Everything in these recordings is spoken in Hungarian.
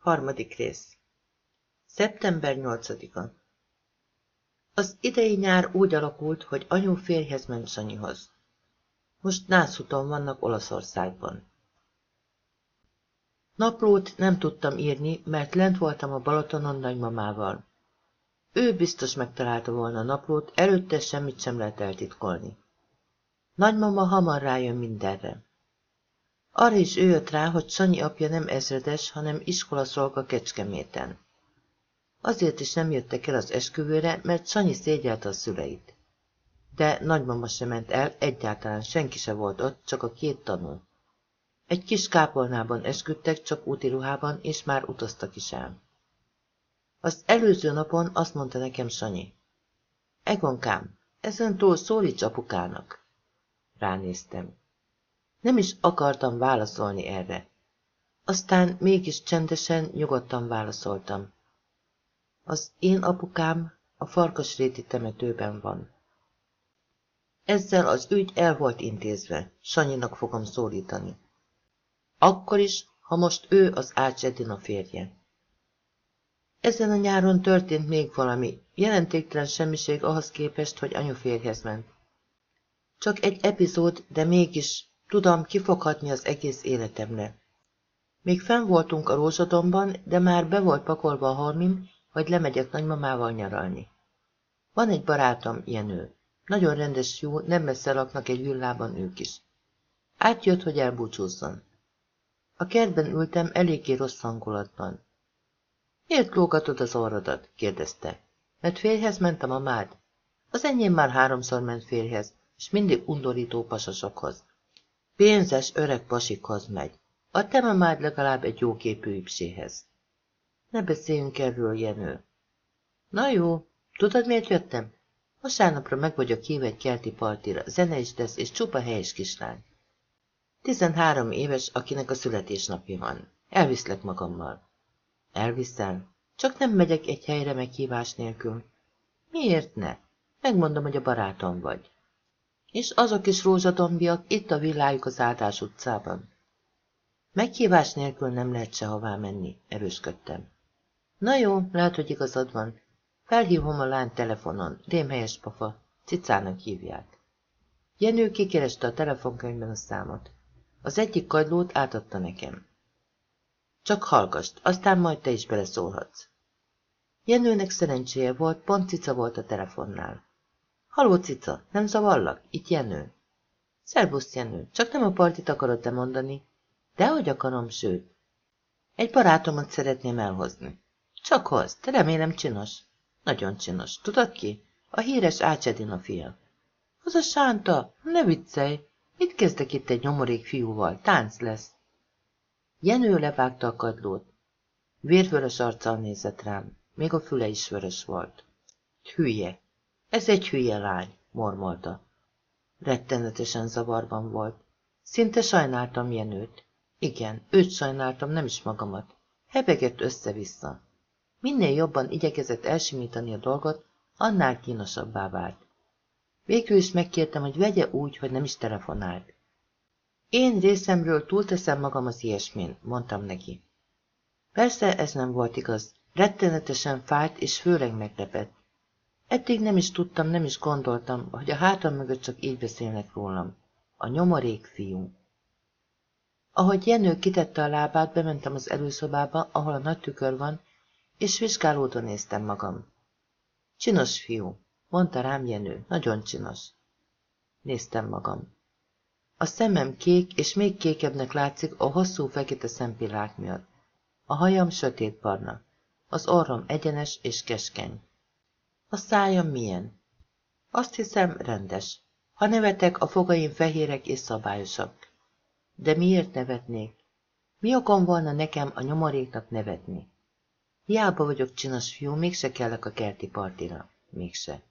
Harmadik rész. Szeptember 8-a. Az idei nyár úgy alakult, hogy anyu férjhez ment Sanyihoz. Most nászúton vannak Olaszországban. Naplót nem tudtam írni, mert lent voltam a Balatonon nagymamával. Ő biztos megtalálta volna a naplót, előtte semmit sem lehet eltitkolni. Nagymama hamar rájön mindenre. Arra is ő jött rá, hogy Sanyi apja nem ezredes, hanem iskolaszolga Kecskeméten. Azért is nem jöttek el az esküvőre, mert Sanyi szégyelte a szüleit. De nagymama sem ment el, egyáltalán senki se volt ott, csak a két tanú. Egy kis kápolnában esküdtek, csak úti ruhában, és már utaztak is el. Az előző napon azt mondta nekem Sanyi. Egonkám, ezen túl szólíts apukának. Ránéztem. Nem is akartam válaszolni erre. Aztán mégis csendesen, nyugodtan válaszoltam. Az én apukám a farkasréti temetőben van. Ezzel az ügy el volt intézve, Sanyinak fogom szólítani. Akkor is, ha most ő az Ács Edina férje. Ezen a nyáron történt még valami, jelentéktelen semmiség ahhoz képest, hogy anyu férjhez ment. Csak egy epizód, de mégis tudom, kifoghatni az egész életemre. Még fenn voltunk a rózsadomban, de már be volt pakolva a halmim, hogy lemegyek nagymamával nyaralni. Van egy barátom, Jenő. Nagyon rendes jó, nem messze laknak egy villában ők is. Átjött, hogy elbúcsúzzon. A kertben ültem eléggé rossz hangulatban. Miért lógatod az orrodat? kérdezte. Mert férjhez ment a mamád? Az enyém már háromszor ment férjhez, és mindig undorító pasasokhoz. Pénzes öreg pasikhoz megy. A te mamád legalább egy jóképű ipséhez. Ne beszéljünk erről, Jenő. Na jó, tudod miért jöttem? Vasárnapra meg vagyok hívva egy kerti partira, zene is tesz, és csupa helyes kislány. Tizenhárom éves, akinek a születésnapja van. Elviszlek magammal. Elviszel? Csak nem megyek egy helyre meghívás nélkül. Miért ne? Megmondom, hogy a barátom vagy. És azok is rózsadombiak itt a villájuk az Áldás utcában. Meghívás nélkül nem lehet sehová menni, erősködtem. Na jó, lehet, hogy igazad van. Felhívom a lány telefonon, rémhelyes pafa, cicának hívják. Jenő kikereste a telefonkönyvben a számot. Az egyik kagylót átadta nekem. Csak hallgast, aztán majd te is beleszólhatsz. Jenőnek szerencséje volt, pont cica volt a telefonnál. Haló, cica, nem zavallak? Itt Jenő. Szerbusz, Jenő, csak nem a partit akarod te mondani. Dehogy akarom, sőt. Egy barátomat szeretném elhozni. Csak hoz, te remélem csinos. Nagyon csinos. Tudod ki? A híres Ácsedina fia. Az a Sánta, ne viccelj. Mit kezdek itt egy nyomorék fiúval? Tánc lesz. Jenő levágta a kadlót. Vérvörös arccal nézett rám. Még a füle is vörös volt. Hülye. Ez egy hülye lány, mormolta. Rettenetesen zavarban volt. Szinte sajnáltam Jenőt. Igen, őt sajnáltam, nem is magamat. Hebegett össze-vissza. Minél jobban igyekezett elsimítani a dolgot, annál kínosabbá vált. Végül is megkértem, hogy vegye úgy, hogy nem is telefonált. Én részemről túlteszem magam az ilyesmén, mondtam neki. Persze ez nem volt igaz, rettenetesen fájt és főleg meglepett. Eddig nem is tudtam, nem is gondoltam, hogy a hátam mögött csak így beszélnek rólam. A nyomorék fiú. Ahogy Jenő kitette a lábát, bementem az előszobába, ahol a nagy tükör van, és vizsgálódva néztem magam. Csinos fiú, mondta rám Jenő, nagyon csinos. Néztem magam. A szemem kék, és még kékebbnek látszik a hosszú fekete szempillák miatt. A hajam sötétbarna, az orrom egyenes és keskeny. A szájam milyen? Azt hiszem, rendes. Ha nevetek, a fogaim fehérek és szabályosak. De miért nevetnék? Mi okom volna nekem a nyomoréknak nevetni? Hiába vagyok csinos fiú, mégse kellek a kerti partira. Mégse.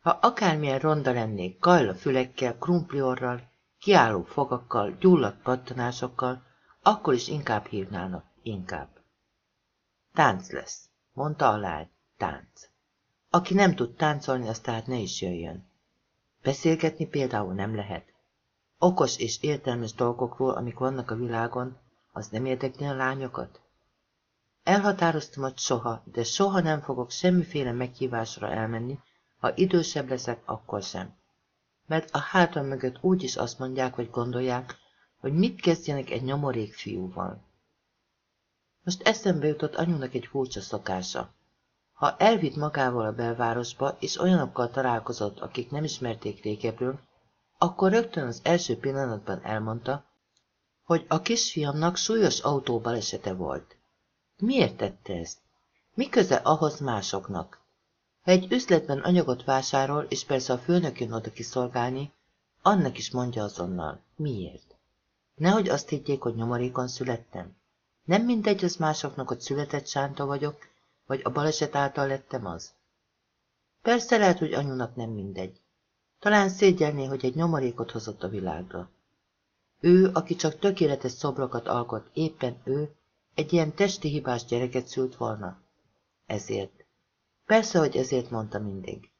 Ha akármilyen ronda lennék, kajla fülekkel, krumpliorral, kiálló fogakkal, gyulladt pattanásokkal, akkor is inkább hívnának, inkább. Tánc lesz, mondta a lány, tánc. Aki nem tud táncolni, az tehát ne is jöjjön. Beszélgetni például nem lehet. Okos és értelmes dolgokról, amik vannak a világon, az nem érdekli a lányokat? Elhatároztam, hogy soha, de soha nem fogok semmiféle meghívásra elmenni, ha idősebb leszek, akkor sem. Mert a hátam mögött úgy is azt mondják, hogy gondolják, hogy mit kezdjenek egy nyomorék fiúval. Most eszembe jutott anyunak egy furcsa szokása. Ha elvitt magával a belvárosba, és olyanokkal találkozott, akik nem ismerték régebről, akkor rögtön az első pillanatban elmondta, hogy a kisfiamnak súlyos autóbalesete volt. Miért tette ezt? Mi köze ahhoz másoknak? Ha egy üzletben anyagot vásárol, és persze a főnök jön oda kiszolgálni, annak is mondja azonnal. Miért? Nehogy azt higgyék, hogy nyomorékon születtem. Nem mindegy az másoknak, hogy született sánta vagyok, vagy a baleset által lettem az. Persze lehet, hogy anyunak nem mindegy. Talán szégyelné, hogy egy nyomorékot hozott a világra. Ő, aki csak tökéletes szobrokat alkot, éppen ő, egy ilyen testi hibás gyereket szült volna. Ezért. Persze, hogy ezért mondta mindig.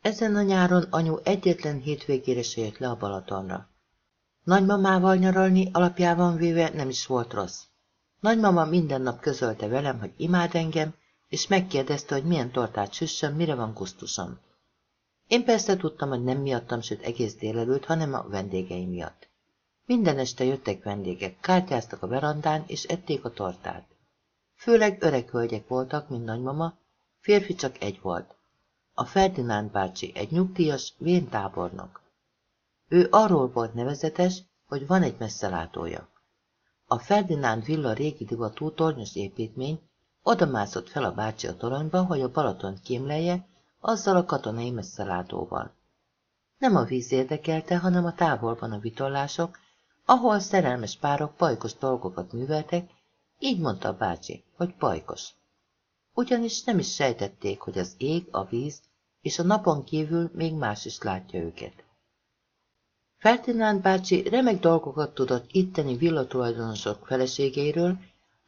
Ezen a nyáron anyu egyetlen hétvégére se jött le a Balatonra. Nagymamával nyaralni alapjában véve nem is volt rossz. Nagymama minden nap közölte velem, hogy imád engem, és megkérdezte, hogy milyen tortát süssem, mire van gusztusom. Én persze tudtam, hogy nem miattam süt egész délelőtt, hanem a vendégeim miatt. Minden este jöttek vendégek, kártyáztak a verandán, és ették a tortát. Főleg öreg hölgyek voltak, mint nagymama, férfi csak egy volt. A Ferdinánd bácsi, egy nyugdíjas, vén tábornok. Ő arról volt nevezetes, hogy van egy messzelátója. A Ferdinánd villa régi divatú tornyos építmény, oda mászott fel a bácsi a toronyba, hogy a Balaton kémlelje, azzal a katonai messzelátóval. Nem a víz érdekelte, hanem a távolban a vitorlások, ahol szerelmes párok pajkos dolgokat műveltek, így mondta a bácsi, hogy pajkos. Ugyanis nem is sejtették, hogy az ég, a víz és a napon kívül még más is látja őket. Ferdinánd bácsi remek dolgokat tudott itteni villatulajdonosok feleségeiről,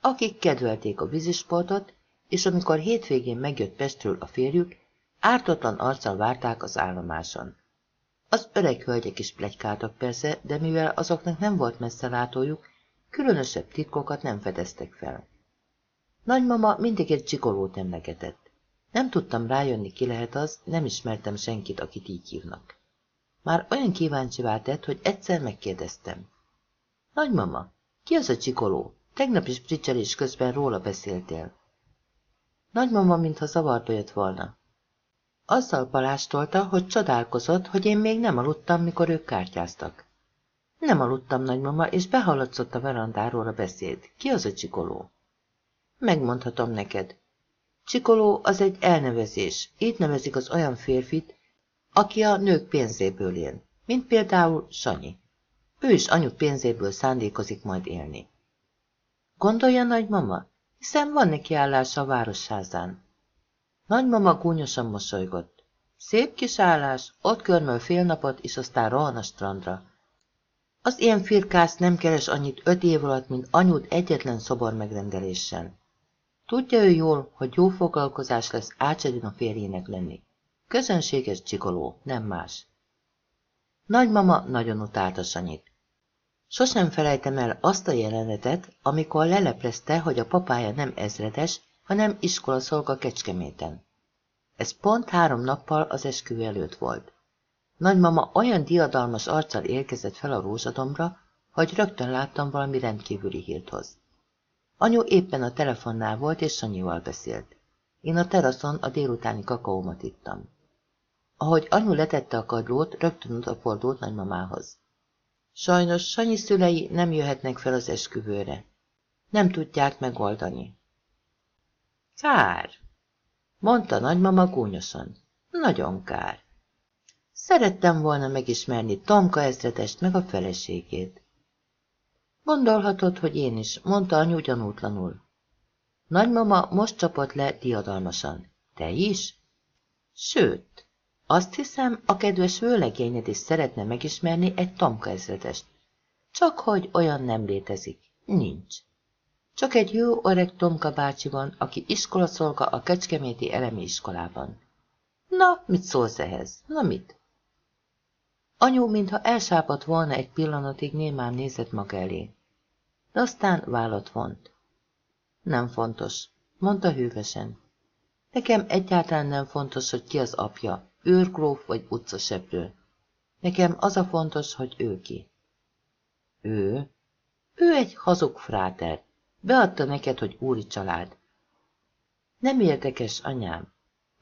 akik kedvelték a vízisportot, és amikor hétvégén megjött Pestről a férjük, ártatlan arccal várták az állomáson. Az öreg hölgyek is plegykáltak persze, de mivel azoknak nem volt messze látójuk, különösebb titkokat nem fedeztek fel. Nagymama mindig egy csikolót emlegetett. Nem tudtam rájönni, ki lehet az, nem ismertem senkit, akit így hívnak. Már olyan kíváncsivá tett, hogy egyszer megkérdeztem. Nagymama, ki az a csikoló? Tegnap is pricselés közben róla beszéltél. Nagymama, mintha zavarba jött volna. Azzal palástolta, hogy csodálkozott, hogy én még nem aludtam, mikor ők kártyáztak. Nem aludtam, nagymama, és behaladszott a verandáról a beszéd. Ki az a csikoló? Megmondhatom neked. Csikoló az egy elnevezés. Így nevezik az olyan férfit, aki a nők pénzéből él, mint például Sanyi. Ő is anyu pénzéből szándékozik majd élni. Gondolja nagymama, hiszen van neki állása a városházán. Nagymama gúnyosan mosolygott. Szép kis állás, ott körmöl fél napot, és aztán rohan a strandra. Az ilyen firkász nem keres annyit öt év alatt, mint anyud egyetlen szobor megrendeléssel. Tudja ő jól, hogy jó foglalkozás lesz Ácsadin a férjének lenni. Közönséges csigoló, nem más. Nagymama nagyon utálta Sanyit. Sosem felejtem el azt a jelenetet, amikor leleplezte, hogy a papája nem ezredes, hanem iskolaszolga Kecskeméten. Ez pont három nappal az esküvő előtt volt. Nagymama olyan diadalmas arccal érkezett fel a rózsadomra, hogy rögtön láttam valami rendkívüli hírt hoz. Anyu éppen a telefonnál volt, és Sanyival beszélt. Én a teraszon a délutáni kakaómat ittam. Ahogy anyu letette a kadlót, rögtön odafordult nagymamához. Sajnos Sanyi szülei nem jöhetnek fel az esküvőre. Nem tudják megoldani. Kár, mondta nagymama gúnyosan. Nagyon kár. Szerettem volna megismerni Tomka ezredest meg a feleségét. Gondolhatod, hogy én is, mondta anyu gyanútlanul. Nagymama most csapott le diadalmasan. Te is? Sőt, azt hiszem, a kedves vőlegényed is szeretne megismerni egy Tomka ezredest. Csak hogy olyan nem létezik. Nincs. Csak egy jó öreg Tomka bácsi van, aki iskolaszolga a Kecskeméti elemi iskolában. Na, mit szólsz ehhez? Na mit? Anyu, mintha elsápadt volna egy pillanatig, némán nézett maga elé. De aztán vállat vont. Nem fontos, mondta hűvösen. Nekem egyáltalán nem fontos, hogy ki az apja, őrgróf vagy utcaseprő. Nekem az a fontos, hogy ő ki. Ő? Ő egy hazug fráter. Beadta neked, hogy úri család. Nem érdekes, anyám.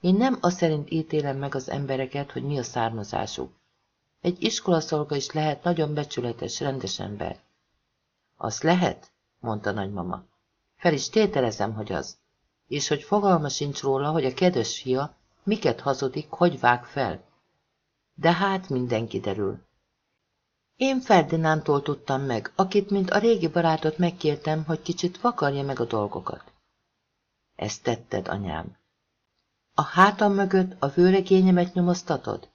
Én nem azt szerint ítélem meg az embereket, hogy mi a származásuk. Egy iskolaszolga is lehet nagyon becsületes, rendes ember. Az lehet, mondta nagymama. Fel is tételezem, hogy az. És hogy fogalma sincs róla, hogy a kedves fia miket hazudik, hogy vág fel. De hát minden kiderül. Én Ferdinántól tudtam meg, akit, mint a régi barátot megkértem, hogy kicsit vakarja meg a dolgokat. Ezt tetted, anyám. A hátam mögött a vőlegényemet nyomoztatod?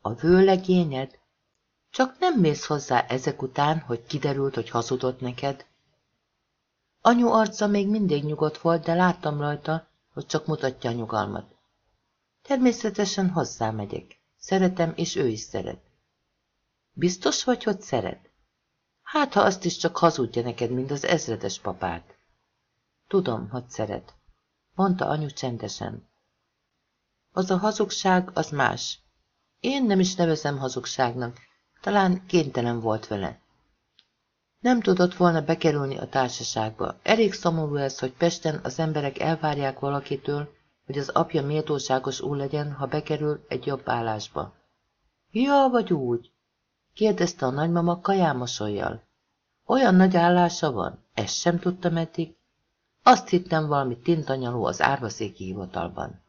A vőlegényed? Csak nem mész hozzá ezek után, hogy kiderült, hogy hazudott neked? Anyu arca még mindig nyugodt volt, de láttam rajta, hogy csak mutatja a nyugalmat. Természetesen hozzámegyek. Szeretem, és ő is szeret. Biztos vagy, hogy szeret? Hát, ha azt is csak hazudja neked, mint az ezredes papát. Tudom, hogy szeret, mondta anyu csendesen. Az a hazugság, az más. Én nem is nevezem hazugságnak, talán kénytelen volt vele. Nem tudott volna bekerülni a társaságba. Elég szomorú ez, hogy Pesten az emberek elvárják valakitől, hogy az apja méltóságos úr legyen, ha bekerül egy jobb állásba. Ja, vagy úgy? kérdezte a nagymama kajámosoljal. Olyan nagy állása van? Ezt sem tudtam eddig. Azt hittem valami tintanyaló az árvaszéki hivatalban.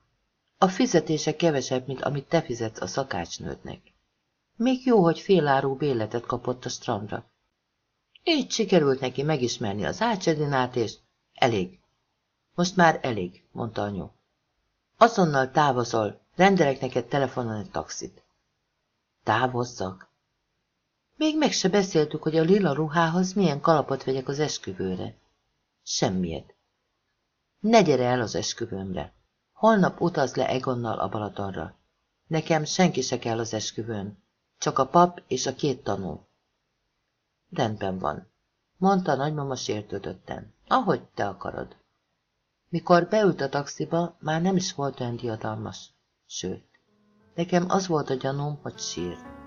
A fizetése kevesebb, mint amit te fizetsz a szakácsnődnek. Még jó, hogy féláró béletet kapott a strandra. Így sikerült neki megismerni az ácsedinát, és elég. Most már elég, mondta anyu. Azonnal távozol, rendelek neked telefonon egy taxit. Távozzak? Még meg se beszéltük, hogy a lila ruhához milyen kalapot vegyek az esküvőre. Semmiet. Ne gyere el az esküvőmre. Holnap utaz le Egonnal a Balatonra. Nekem senki se kell az esküvőn. Csak a pap és a két tanú. Rendben van, mondta a nagymama sértődötten. Ahogy te akarod. Mikor beült a taxiba, már nem is volt olyan diadalmas. Sőt, nekem az volt a gyanúm, hogy sírt.